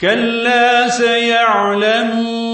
كلا سيعلمون